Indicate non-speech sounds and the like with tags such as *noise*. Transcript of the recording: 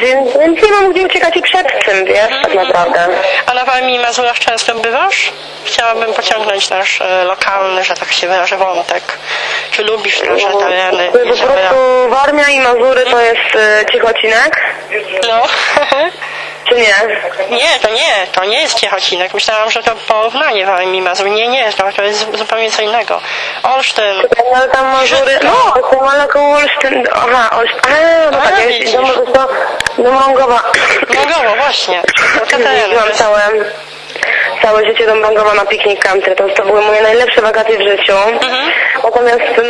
Więc, więc nie mam gdzie uciekać i przed tym, wiesz, tak naprawdę. A na Warmii i Mazurach często bywasz? Chciałabym pociągnąć nasz e, lokalny, że tak się wyrażę, wątek. Czy lubisz nasze tereny? Po prostu Warmia i Mazury to jest y, Cichocinek, No. *laughs* nie? Nie, to nie, to nie jest Ciechocinek. Myślałam, że to porównanie Warmii Mazur. Nie, nie, to, to jest zupełnie co innego. Olsztyn. Ale tam Mazury, no, jestem ale koło Olsztyn, aha, Olsztyn, a, no A, tak, ja do, do, do, do Mrągowa. Mrągowo, właśnie. *laughs* Jeździłam całe, całe życie do Mrągowa na piknik country, to, to były moje najlepsze wakacje w życiu. Natomiast no,